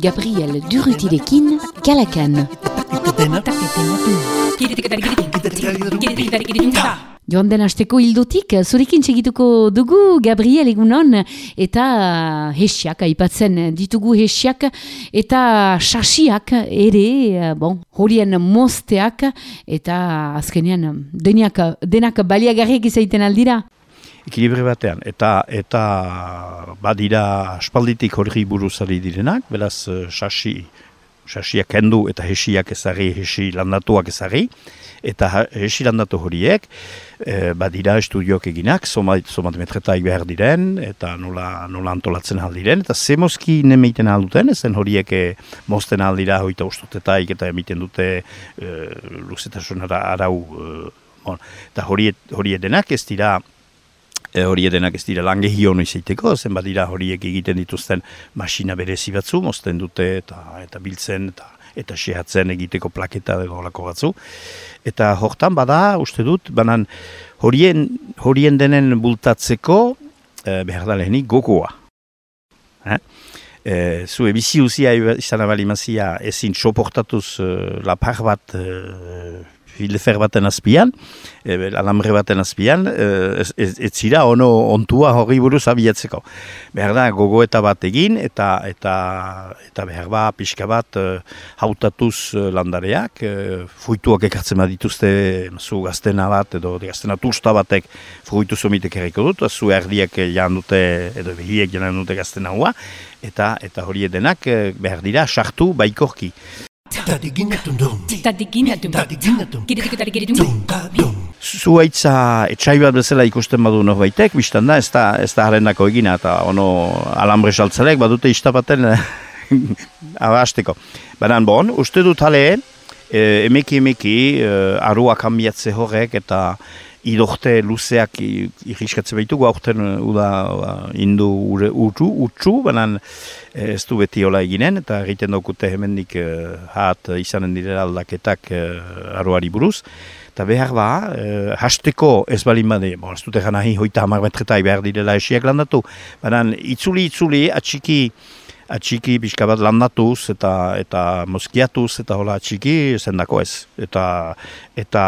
Gabriel Durutilekin, Kalakan. Joan den asteko hildotik, zurekin segituko dugu Gabriel egunon eta hesiak, aipatzen ditugu hesiak eta sasiak ere, bon, horien mosteak eta azkenean denak baliagarriak izaiten aldira ekilibre batean. Eta eta badira aspalditik hori buruzari direnak, beraz sasi, sasiak kendu eta hesiak ezari, hesi landatuak ezari, eta hesi landatu horiek, e, badira estudioak eginak, somat, somat metretaik behar diren, eta nola, nola antolatzen aldiren, eta ze moski nemeiten alduten, ezen horiek e, mosten aldira hoita ustutetaik eta emiten dute e, luzetasunara arau, e, bon, eta horiek denak ez dira, e, hori edenak ez dira lange hiono izaiteko, zen badira horiek egiten dituzten masina berezi batzu, mozten dute eta eta biltzen eta eta sehatzen egiteko plaketa dago lako batzu. Eta hortan bada, uste dut, banan horien, horien denen bultatzeko e, behar da lehenik gogoa. Eh? E, zu ebizi uzia izan abalimazia ezin soportatuz e, lapar bat filefer baten azpian, e, alambre baten azpian, e, ez, ez, zira ono ontua hori buruz abiatzeko. Behar da, gogo eta bat egin, eta eta, eta behar ba, pixka bat e, hautatuz e, landareak, e, fruituak ekartzen badituzte, zu gaztena bat, edo gaztena tusta batek fruitu zomitek erriko dut, zu erdiak jan dute, edo behiek jan dute gaztena hua, eta, eta hori edenak behar dira, sartu baikorki. Zuaitza etxai bat bezala ikusten badu norbaitek, biztan da, ez da, ez da harendako egina, eta ono alambre saltzalek badute iztapaten abasteko. Baina bon, uste dut hale, eh, emeki emeki, eh, aruak hanbiatze horrek, eta idorte luzeak irriskatze baitugu aurten uh, uda uh, indu ure utzu, utzu, banan eh, ez du beti hola eginen, eta egiten daukute hemendik uh, hat izanen direla aldaketak uh, aroari buruz. Eta behar ba, uh, hasteko ez balin bade, bon, ez dute gana hi hoita hamar metretai behar direla esiak landatu, banan itzuli itzuli atxiki atxiki pixka bat landatuz eta eta moskiatuz eta hola atxiki zendako ez. Eta eta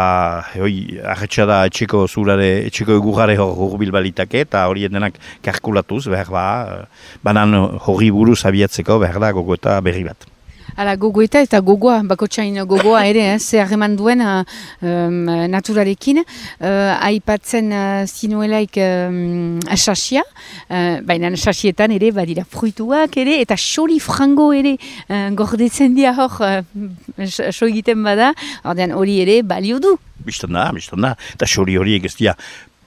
hoi arretxa da etxeko zurare, etxeko egurare hor hurbil balitake eta hori denak karkulatuz behar ba, banan hori buruz abiatzeko behar da gogo eta berri bat. Hala, gogoeta eta gogoa, bakotxain gogoa ere, eh, zer harreman duen uh, um, naturarekin. Uh, aipatzen uh, zinuelaik um, asasia, uh, baina asasietan ere, badira fruituak ere, eta xori frango ere uh, gordetzen dia hor, uh, so egiten bada, hori ere balio du. Bistan da, bistan da, eta xori horiek ez dira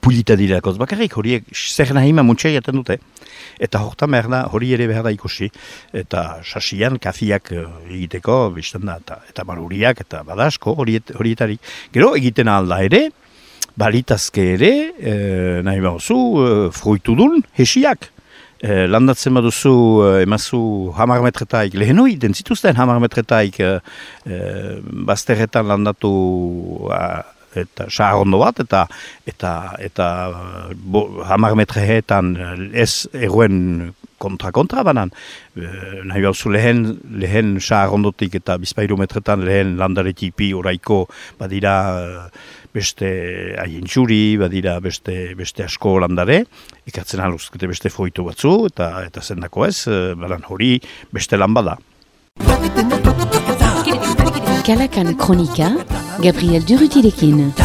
pulita dira bakarrik, horiek zer nahi ma dute. Eta hortan behar da, hori ere behar da ikusi. Eta sasian, kafiak eh, egiteko, bizten da, eta, eta maruriak, eta badasko horiet, horietari. Gero egiten alda ere, balitazke ere, e, nahi behuzu, e, eh, fruitu dun, hesiak. E, landatzen baduzu, e, emazu hamar metretaik, lehen hori, den zituzten hamar metretaik, e, bazterretan landatu, eta saharondo bat, eta eta eta bo, hamar metreetan ez eruen kontra-kontra banan. E, nahi bauzu lehen, lehen saharondotik eta bizpairu metretan lehen landaretipi oraiko badira beste haien txuri, badira beste, beste asko landare, ikatzen aluzkete beste foitu batzu, eta eta zendako ez, banan hori beste lan bada. Kalakan Kronika, Gabriel Durutilekin.